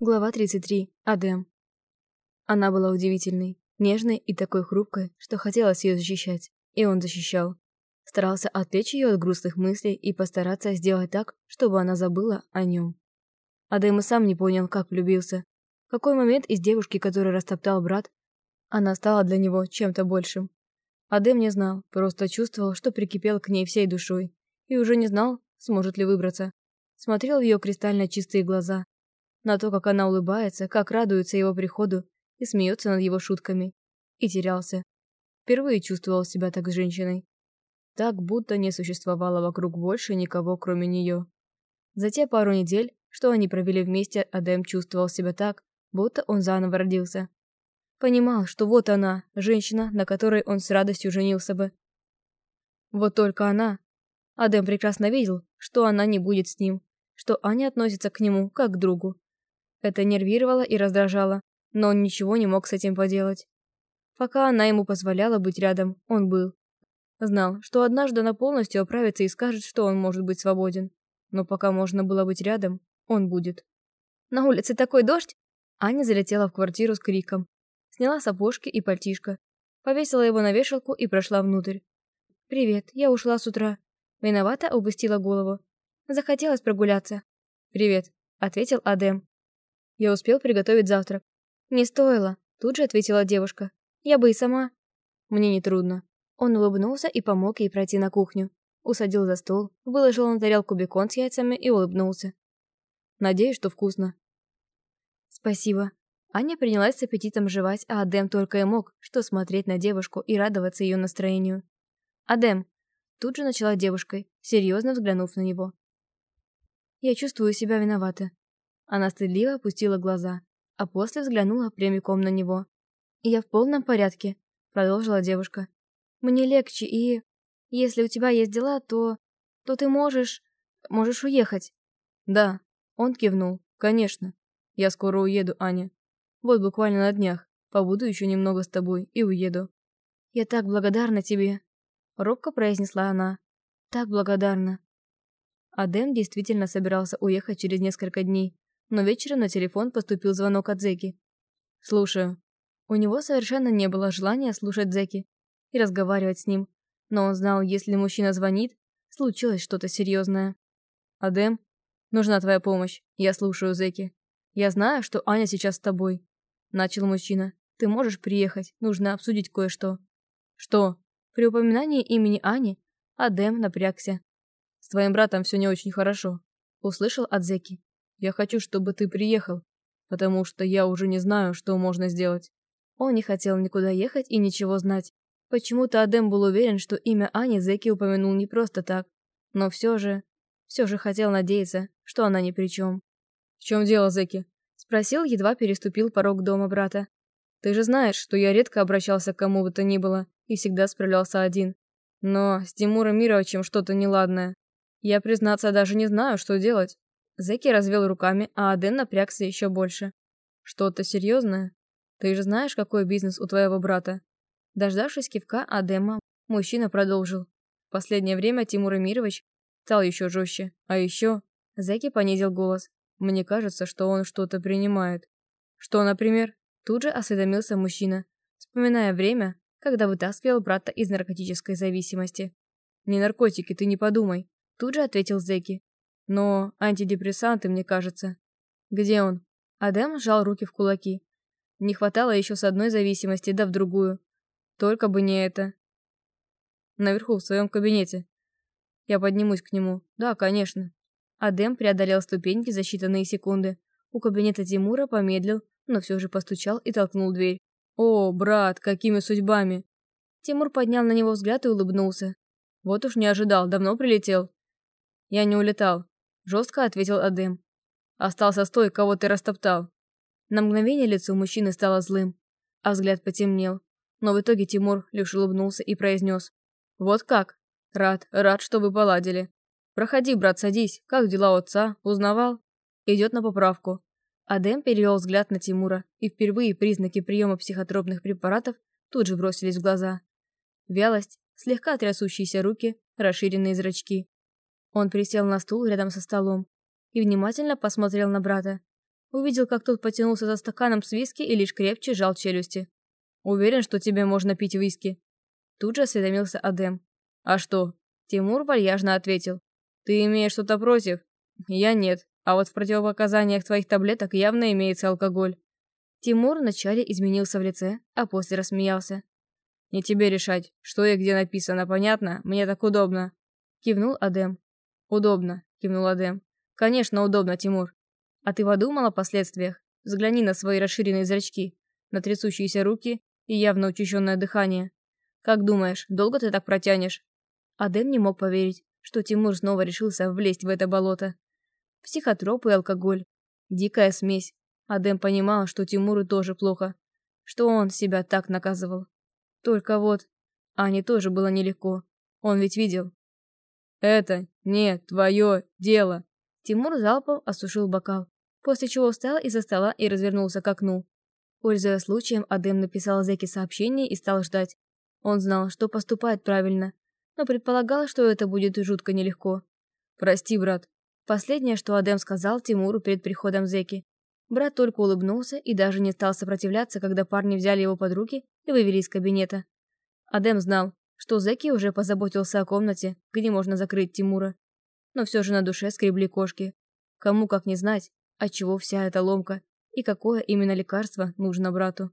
Глава 33. Адем. Она была удивительной, нежной и такой хрупкой, что хотелось ее защищать. И он защищал. Старался отвлечь ее от грустных мыслей и постараться сделать так, чтобы она забыла о нем. Адем и сам не понял, как влюбился. В какой момент из девушки, которую растоптал брат, она стала для него чем-то большим. Адем не знал, просто чувствовал, что прикипел к ней всей душой. И уже не знал, сможет ли выбраться. Смотрел в ее кристально чистые глаза, на то, как она улыбается, как радуется его приходу и смеется над его шутками. И терялся. Впервые чувствовал себя так с женщиной. Так, будто не существовало вокруг больше никого, кроме нее. За те пару недель, что они провели вместе, Адем чувствовал себя так, будто он заново родился. Понимал, что вот она, женщина, на которой он с радостью женился бы. Вот только она. Адем прекрасно видел, что она не будет с ним, что Аня относится к нему как к другу, это нервировало и раздражало, но он ничего не мог с этим поделать. Пока она ему позволяла быть рядом, он был. Знал, что однажды она полностью оправится и скажет, что он может быть свободен. Но пока можно было быть рядом, он будет. На улице такой дождь! Аня залетела в квартиру с криком. Сняла сапожки и пальтишко. Повесила его на вешалку и прошла внутрь. «Привет, я ушла с утра». Виновата упустила голову. Захотелось прогуляться. «Привет», — ответил Адем. Я успел приготовить завтрак. Не стоило, тут же ответила девушка. Я бы и сама. Мне не трудно. Он улыбнулся и помог ей пройти на кухню. Усадил за стол, выложил на тарелку бекон с яйцами и улыбнулся. Надеюсь, что вкусно. Спасибо. Аня принялась с аппетитом жевать, а Адем только и мог, что смотреть на девушку и радоваться ее настроению. «Адем!» Тут же начала девушкой, серьезно взглянув на него. «Я чувствую себя виновата. Она стыдливо опустила глаза, а после взглянула прямиком на него. «Я в полном порядке», — продолжила девушка. «Мне легче, и... Если у тебя есть дела, то... то ты можешь... можешь уехать». «Да», — он кивнул. «Конечно. Я скоро уеду, Аня. Вот буквально на днях. Побуду еще немного с тобой и уеду». «Я так благодарна тебе», — робко произнесла она. «Так благодарна». Адем действительно собирался уехать через несколько дней, но вечером на телефон поступил звонок от Зеки. «Слушаю». У него совершенно не было желания слушать Зеки и разговаривать с ним, но он знал, если мужчина звонит, случилось что-то серьезное. «Адем, нужна твоя помощь. Я слушаю Зеки. Я знаю, что Аня сейчас с тобой», — начал мужчина. «Ты можешь приехать, нужно обсудить кое-что». «Что?» При упоминании имени Ани Адем напрягся. «С твоим братом все не очень хорошо», — услышал от Зеки. Я хочу, чтобы ты приехал, потому что я уже не знаю, что можно сделать». Он не хотел никуда ехать и ничего знать. Почему-то Адем был уверен, что имя Ани Зеки упомянул не просто так. Но все же... Все же хотел надеяться, что она ни при чем. «В чем дело, Зеки?» Спросил, едва переступил порог дома брата. «Ты же знаешь, что я редко обращался к кому бы то ни было и всегда справлялся один. Но с Тимуром Мировичем что-то неладное. Я, признаться, даже не знаю, что делать. Зеки развел руками, а Аден напрягся еще больше. «Что-то серьезное? Ты же знаешь, какой бизнес у твоего брата?» Дождавшись кивка Адема, мужчина продолжил. В последнее время Тимур Эмирович стал еще жестче. А еще... Зеки понизил голос. «Мне кажется, что он что-то принимает». «Что, например?» Тут же осведомился мужчина, вспоминая время, когда вытаскивал брата из наркотической зависимости. «Не наркотики, ты не подумай», тут же ответил Зеки. Но антидепрессанты, мне кажется. Где он? Адем сжал руки в кулаки. Не хватало еще с одной зависимости, да в другую. Только бы не это. Наверху, в своем кабинете. Я поднимусь к нему. Да, конечно. Адем преодолел ступеньки за считанные секунды. У кабинета Тимура помедлил, но все же постучал и толкнул дверь. «О, брат, какими судьбами!» Тимур поднял на него взгляд и улыбнулся. «Вот уж не ожидал, давно прилетел». «Я не улетал жестко ответил Адем. Остался с той, кого ты растоптал. На мгновение лицо мужчины стало злым, а взгляд потемнел. Но в итоге Тимур лишь улыбнулся и произнес. «Вот как? Рад, рад, что вы поладили. Проходи, брат, садись. Как дела отца? Узнавал?» Идет на поправку. Адем перевел взгляд на Тимура, и впервые признаки приема психотропных препаратов тут же бросились в глаза. Вялость, слегка трясущиеся руки, расширенные зрачки. Он присел на стул рядом со столом и внимательно посмотрел на брата. Увидел, как тот потянулся за стаканом с виски и лишь крепче жал челюсти. «Уверен, что тебе можно пить виски?» Тут же осведомился Адем. «А что?» Тимур вальяжно ответил. «Ты имеешь что-то против?» «Я нет, а вот в противопоказаниях твоих таблеток явно имеется алкоголь». Тимур вначале изменился в лице, а после рассмеялся. «Не тебе решать, что и где написано, понятно? Мне так удобно». Кивнул Адем. «Удобно», кивнул Адем. «Конечно, удобно, Тимур. А ты подумал о последствиях? Взгляни на свои расширенные зрачки, на трясущиеся руки и явно учащенное дыхание. Как думаешь, долго ты так протянешь?» Адем не мог поверить, что Тимур снова решился влезть в это болото. Психотропы и алкоголь. Дикая смесь. Адем понимал, что Тимуру тоже плохо. Что он себя так наказывал. Только вот... Ане тоже было нелегко. Он ведь видел. «Это не твое дело!» Тимур залпом осушил бокал, после чего встал из-за стола и развернулся к окну. Пользуясь случаем, Адем написал Зеке сообщение и стал ждать. Он знал, что поступает правильно, но предполагал, что это будет жутко нелегко. «Прости, брат». Последнее, что Адем сказал Тимуру перед приходом Зеки. Брат только улыбнулся и даже не стал сопротивляться, когда парни взяли его под руки и вывели из кабинета. Адем знал, что Зеки уже позаботился о комнате, где можно закрыть Тимура. Но все же на душе скребли кошки. Кому как не знать, от чего вся эта ломка и какое именно лекарство нужно брату.